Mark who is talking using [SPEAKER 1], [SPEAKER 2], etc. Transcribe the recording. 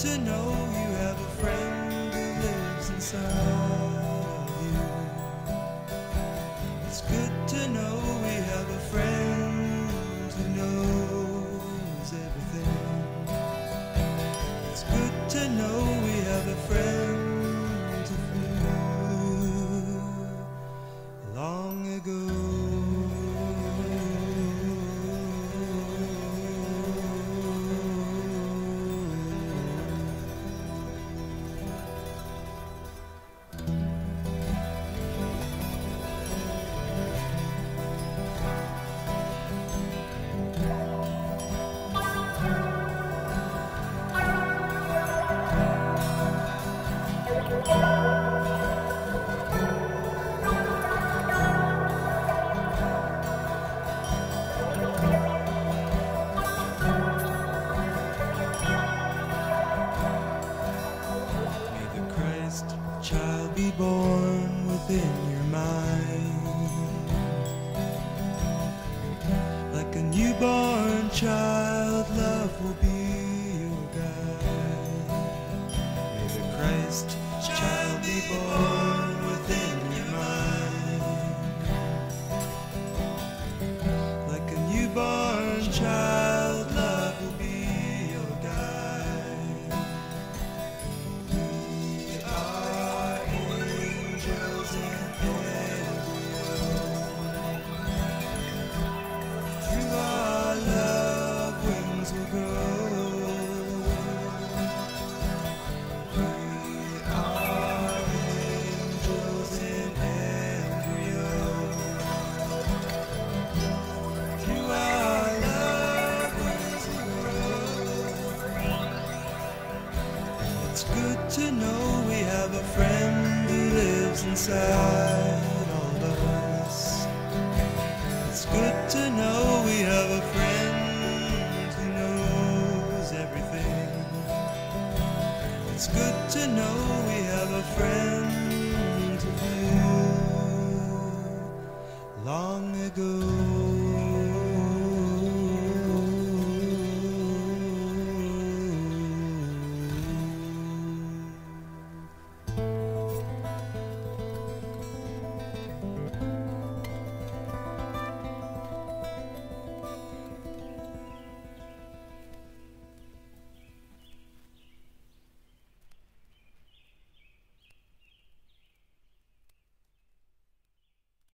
[SPEAKER 1] to know you have a friend who lives inside you. It's good to know we have a friend who knows everything. It's good to know we have a friend child be born within your mind. Like a newborn child, love will be your guide. May the Christ child be born to know we have a friend who lives inside all of us. It's good to know we have a friend who knows everything. It's good to know we have a friend who long ago.